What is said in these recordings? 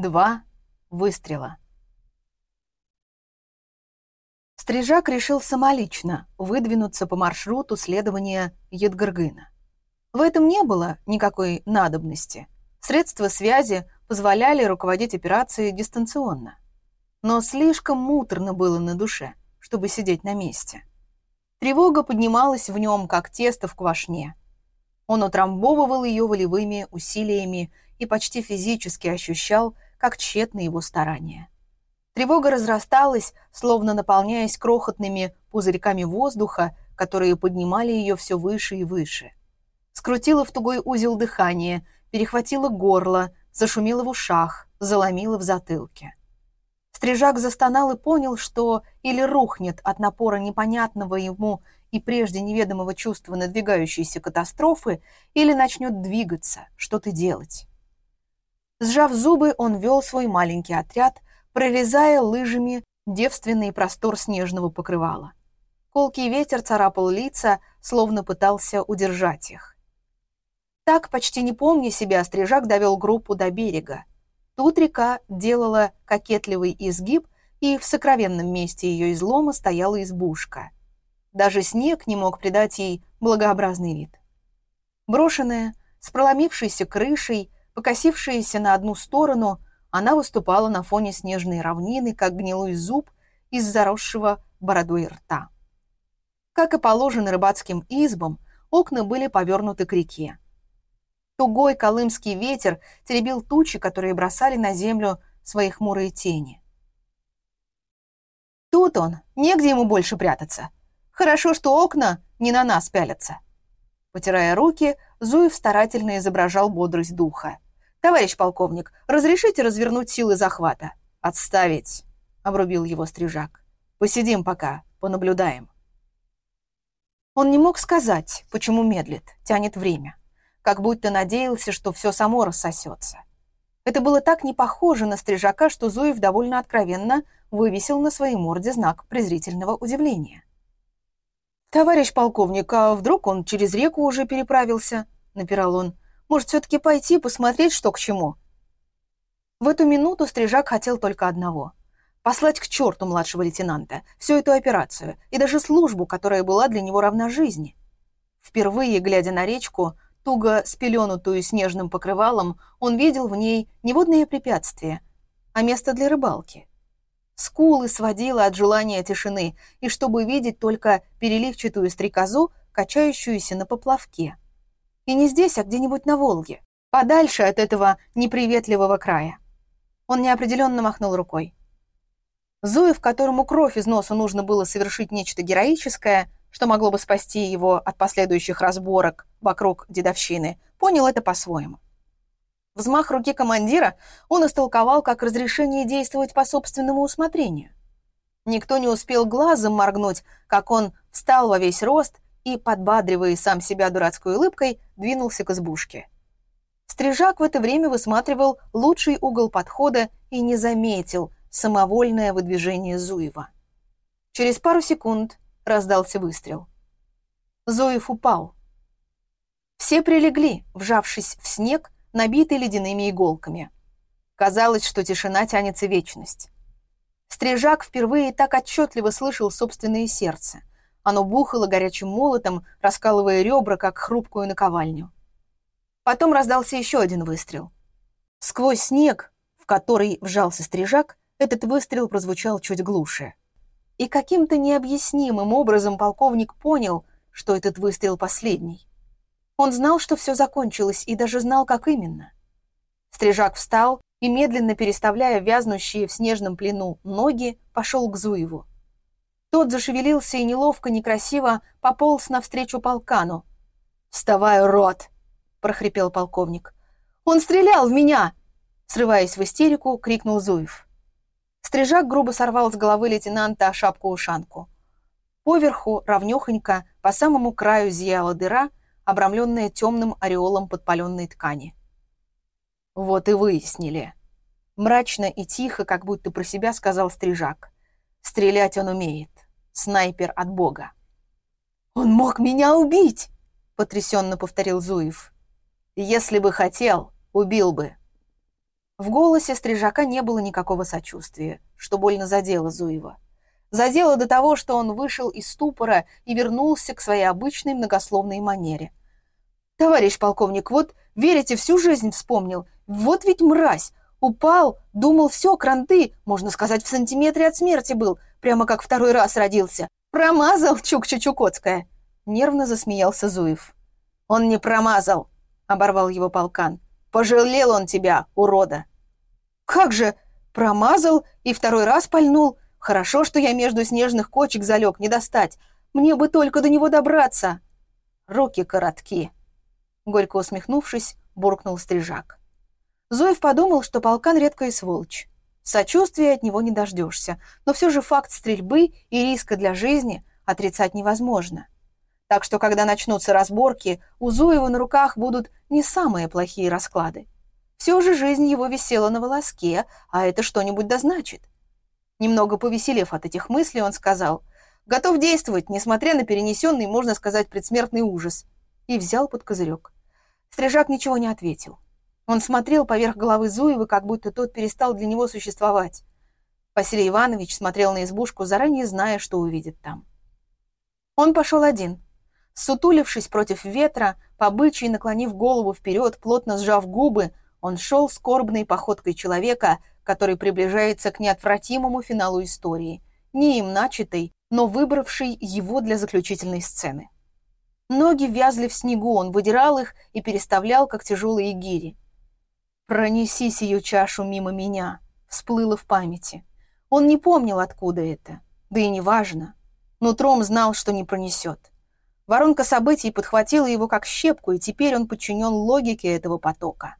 Два выстрела. Стрижак решил самолично выдвинуться по маршруту следования Едгаргына. В этом не было никакой надобности. Средства связи позволяли руководить операцией дистанционно. Но слишком муторно было на душе, чтобы сидеть на месте. Тревога поднималась в нем, как тесто в квашне. Он утрамбовывал ее волевыми усилиями и почти физически ощущал, как тщетны его старания. Тревога разрасталась, словно наполняясь крохотными пузырьками воздуха, которые поднимали ее все выше и выше. Скрутила в тугой узел дыхание, перехватила горло, зашумела в ушах, заломила в затылке. Стрижак застонал и понял, что или рухнет от напора непонятного ему и прежде неведомого чувства надвигающейся катастрофы, или начнет двигаться, что-то делать. Сжав зубы, он вел свой маленький отряд, прорезая лыжами девственный простор снежного покрывала. Колкий ветер царапал лица, словно пытался удержать их. Так, почти не помня себя, Стрижак довел группу до берега. Тут река делала кокетливый изгиб, и в сокровенном месте ее излома стояла избушка. Даже снег не мог придать ей благообразный вид. Брошенная, с проломившейся крышей, покосившаяся на одну сторону, она выступала на фоне снежной равнины, как гнилой зуб из заросшего бородой рта. Как и положено рыбацким избам, окна были повернуты к реке. Тугой колымский ветер теребил тучи, которые бросали на землю свои хмурые тени. Тут он, негде ему больше прятаться. Хорошо, что окна не на нас пялятся. Потирая руки, Зуев старательно изображал бодрость духа. «Товарищ полковник, разрешите развернуть силы захвата?» «Отставить!» — обрубил его стрижак. «Посидим пока, понаблюдаем». Он не мог сказать, почему медлит, тянет время как будто надеялся, что все само рассосется. Это было так не похоже на стрижака, что Зуев довольно откровенно вывесил на своей морде знак презрительного удивления. «Товарищ полковник, а вдруг он через реку уже переправился?» — напирал он. «Может, все-таки пойти посмотреть, что к чему?» В эту минуту Стрижак хотел только одного — послать к черту младшего лейтенанта всю эту операцию и даже службу, которая была для него равна жизни. Впервые, глядя на речку, туго спеленутую снежным покрывалом, он видел в ней не водные препятствия, а место для рыбалки. Скулы сводило от желания тишины, и чтобы видеть только переливчатую стрекозу, качающуюся на поплавке. И не здесь, а где-нибудь на Волге, подальше от этого неприветливого края. Он неопределенно махнул рукой. Зуев, которому кровь из носа нужно было совершить нечто героическое, что могло бы спасти его от последующих разборок вокруг дедовщины, понял это по-своему. Взмах руки командира он истолковал как разрешение действовать по собственному усмотрению. Никто не успел глазом моргнуть, как он встал во весь рост и, подбадривая сам себя дурацкой улыбкой, двинулся к избушке. Стрижак в это время высматривал лучший угол подхода и не заметил самовольное выдвижение Зуева. Через пару секунд раздался выстрел. Зоев упал. Все прилегли, вжавшись в снег, набитый ледяными иголками. Казалось, что тишина тянется вечность. Стрижак впервые так отчетливо слышал собственное сердце. Оно бухало горячим молотом, раскалывая ребра, как хрупкую наковальню. Потом раздался еще один выстрел. Сквозь снег, в который вжался стрижак, этот выстрел прозвучал чуть глуше. И каким-то необъяснимым образом полковник понял, что этот выстрел последний. Он знал, что все закончилось, и даже знал, как именно. Стрижак встал и, медленно переставляя вязнущие в снежном плену ноги, пошел к Зуеву. Тот зашевелился и неловко, некрасиво пополз навстречу полкану. «Вставай, рот!» — прохрипел полковник. «Он стрелял в меня!» Срываясь в истерику, крикнул Зуев. Стрижак грубо сорвал с головы лейтенанта шапку-ушанку. Поверху, равнёхонько, по самому краю зияла дыра, обрамленная темным ореолом подпаленной ткани. «Вот и выяснили». Мрачно и тихо, как будто про себя сказал Стрижак. «Стрелять он умеет. Снайпер от Бога». «Он мог меня убить!» — потрясенно повторил Зуев. «Если бы хотел, убил бы», В голосе стрижака не было никакого сочувствия, что больно задело Зуева. Задело до того, что он вышел из ступора и вернулся к своей обычной многословной манере. «Товарищ полковник, вот верите, всю жизнь вспомнил. Вот ведь мразь! Упал, думал, все, кранты, можно сказать, в сантиметре от смерти был, прямо как второй раз родился. Промазал, Чукча-Чукотская!» Нервно засмеялся Зуев. «Он не промазал!» — оборвал его полкан. «Пожалел он тебя, урода!» «Как же! Промазал и второй раз пальнул!» Хорошо, что я между снежных кочек залег, не достать. Мне бы только до него добраться. Руки коротки. Горько усмехнувшись, буркнул стрижак. Зоев подумал, что полкан редкая сволочь. Сочувствия от него не дождешься, но все же факт стрельбы и риска для жизни отрицать невозможно. Так что, когда начнутся разборки, у Зуева на руках будут не самые плохие расклады. Все же жизнь его висела на волоске, а это что-нибудь да значит. Немного повеселев от этих мыслей, он сказал, «Готов действовать, несмотря на перенесенный, можно сказать, предсмертный ужас», и взял под козырек. Стрижак ничего не ответил. Он смотрел поверх головы Зуева, как будто тот перестал для него существовать. Василий Иванович смотрел на избушку, заранее зная, что увидит там. Он пошел один. Сутулившись против ветра, по бычьи наклонив голову вперед, плотно сжав губы, он шел скорбной походкой человека, который приближается к неотвратимому финалу истории, не им начатой, но выбравший его для заключительной сцены. Ноги вязли в снегу, он выдирал их и переставлял, как тяжелые гири. «Пронеси сию чашу мимо меня», — всплыло в памяти. Он не помнил, откуда это, да и неважно. Нутром знал, что не пронесет. Воронка событий подхватила его как щепку, и теперь он подчинен логике этого потока.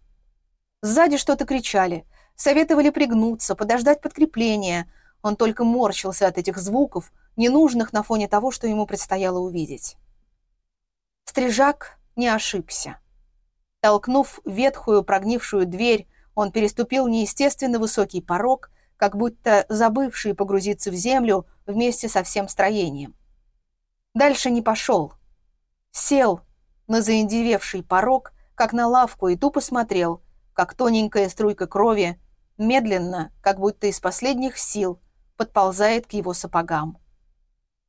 Сзади что-то кричали — Советовали пригнуться, подождать подкрепления. Он только морщился от этих звуков, ненужных на фоне того, что ему предстояло увидеть. Стрижак не ошибся. Толкнув ветхую прогнившую дверь, он переступил неестественно высокий порог, как будто забывший погрузиться в землю вместе со всем строением. Дальше не пошел. Сел на заиндевевший порог, как на лавку, и тупо смотрел, как тоненькая струйка крови медленно, как будто из последних сил, подползает к его сапогам.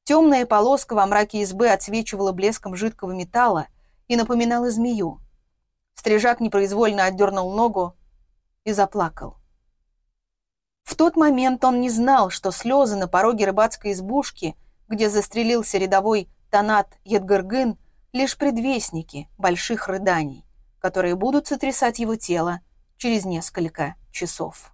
Темная полоска во мраке избы отсвечивала блеском жидкого металла и напоминала змею. Стрижак непроизвольно отдернул ногу и заплакал. В тот момент он не знал, что слезы на пороге рыбацкой избушки, где застрелился рядовой Танат Едгаргын, лишь предвестники больших рыданий, которые будут сотрясать его тело через несколько часов.